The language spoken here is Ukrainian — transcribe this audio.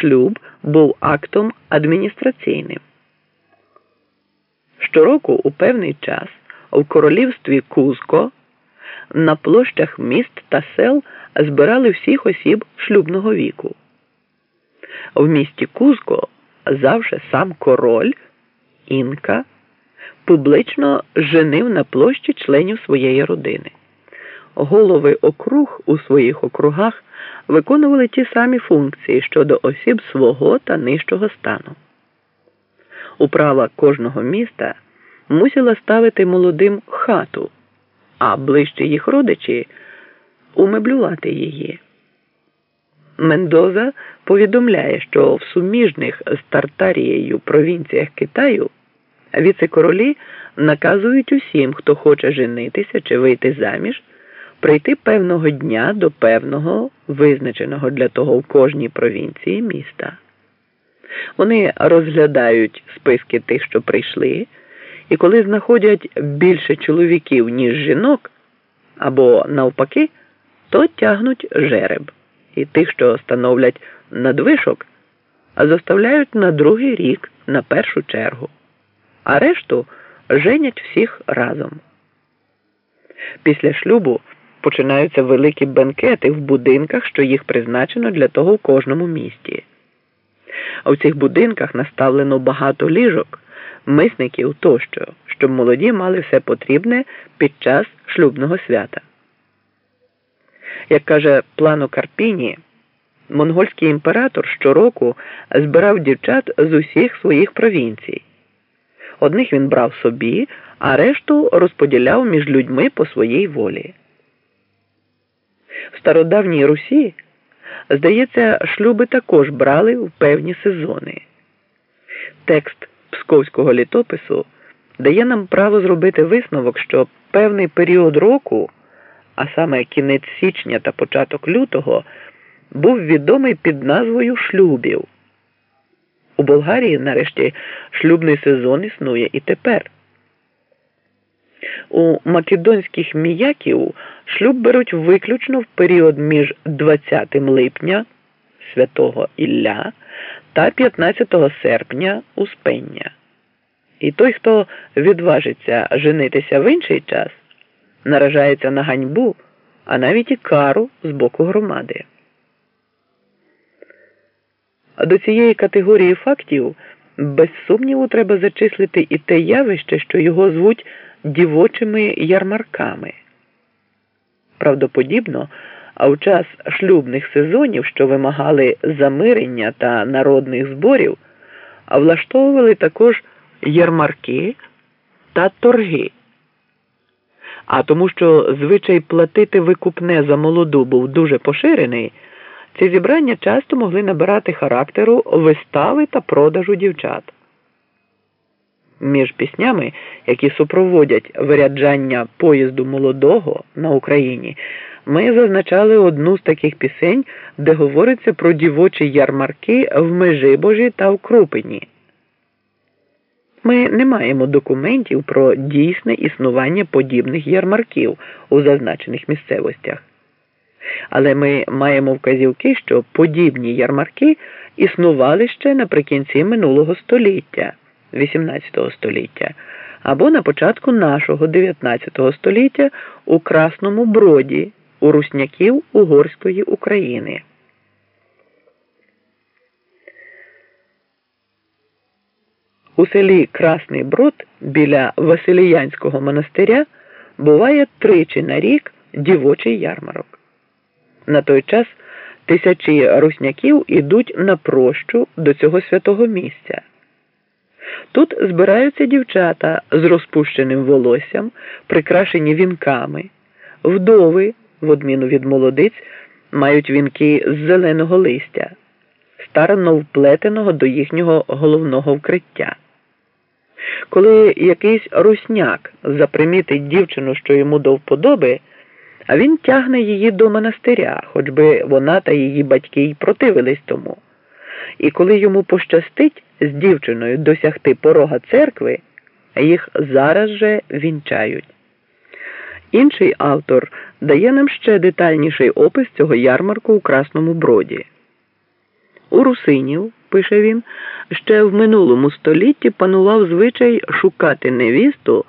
шлюб був актом адміністраційним. Щороку у певний час у королівстві Кузко на площах міст та сел збирали всіх осіб шлюбного віку. В місті Кузко завжди сам король інка публично женив на площі членів своєї родини. Голови округ у своїх округах виконували ті самі функції щодо осіб свого та нижчого стану. Управа кожного міста мусила ставити молодим хату, а ближчі їх родичі умеблювати її. Мендоза повідомляє, що в суміжних з Тартарією провінціях Китаю віце-королі наказують усім, хто хоче женитися чи вийти заміж, прийти певного дня до певного визначеного для того в кожній провінції міста. Вони розглядають списки тих, що прийшли, і коли знаходять більше чоловіків, ніж жінок, або навпаки, то тягнуть жереб і тих, що становлять надвишок, заставляють на другий рік на першу чергу, а решту женять всіх разом. Після шлюбу починаються великі бенкети в будинках, що їх призначено для того в кожному місті. А в цих будинках наставлено багато ліжок, мисників тощо, щоб молоді мали все потрібне під час шлюбного свята. Як каже Плано Карпіні, монгольський імператор щороку збирав дівчат з усіх своїх провінцій. Одних він брав собі, а решту розподіляв між людьми по своїй волі. Стародавній Русі, здається, шлюби також брали в певні сезони. Текст псковського літопису дає нам право зробити висновок, що певний період року, а саме кінець січня та початок лютого, був відомий під назвою шлюбів. У Болгарії, нарешті, шлюбний сезон існує і тепер. У македонських міяків шлюб беруть виключно в період між 20 липня святого Ілля та 15 серпня Успення. І той, хто відважиться женитися в інший час, наражається на ганьбу, а навіть і кару з боку громади. До цієї категорії фактів без сумніву треба зачислити і те явище, що його звуть дівочими ярмарками. Правдоподібно, а в час шлюбних сезонів, що вимагали замирення та народних зборів, влаштовували також ярмарки та торги. А тому, що звичай платити викупне за молоду був дуже поширений, ці зібрання часто могли набирати характеру вистави та продажу дівчат. Між піснями, які супроводять виряджання поїзду молодого на Україні, ми зазначали одну з таких пісень, де говориться про дівочі ярмарки в Межибожі та в Крупині. Ми не маємо документів про дійсне існування подібних ярмарків у зазначених місцевостях. Але ми маємо вказівки, що подібні ярмарки існували ще наприкінці минулого століття. XVIII століття або на початку нашого 19 століття у Красному Броді у русняків Угорської України. У селі Красний Брод біля Василіянського монастиря буває тричі на рік дівочий ярмарок. На той час тисячі русняків ідуть на прощу до цього святого місця. Тут збираються дівчата з розпущеним волоссям, прикрашені вінками, вдови, в одміну від молодиць, мають вінки з зеленого листя, старанно вплетеного до їхнього головного вкриття. Коли якийсь русняк запримітить дівчину, що йому до вподоби, а він тягне її до монастиря, хоч би вона та її батьки й противились тому. І коли йому пощастить з дівчиною досягти порога церкви, їх зараз же вінчають. Інший автор дає нам ще детальніший опис цього ярмарку у Красному Броді. У русинів, пише він, ще в минулому столітті панував звичай шукати невісту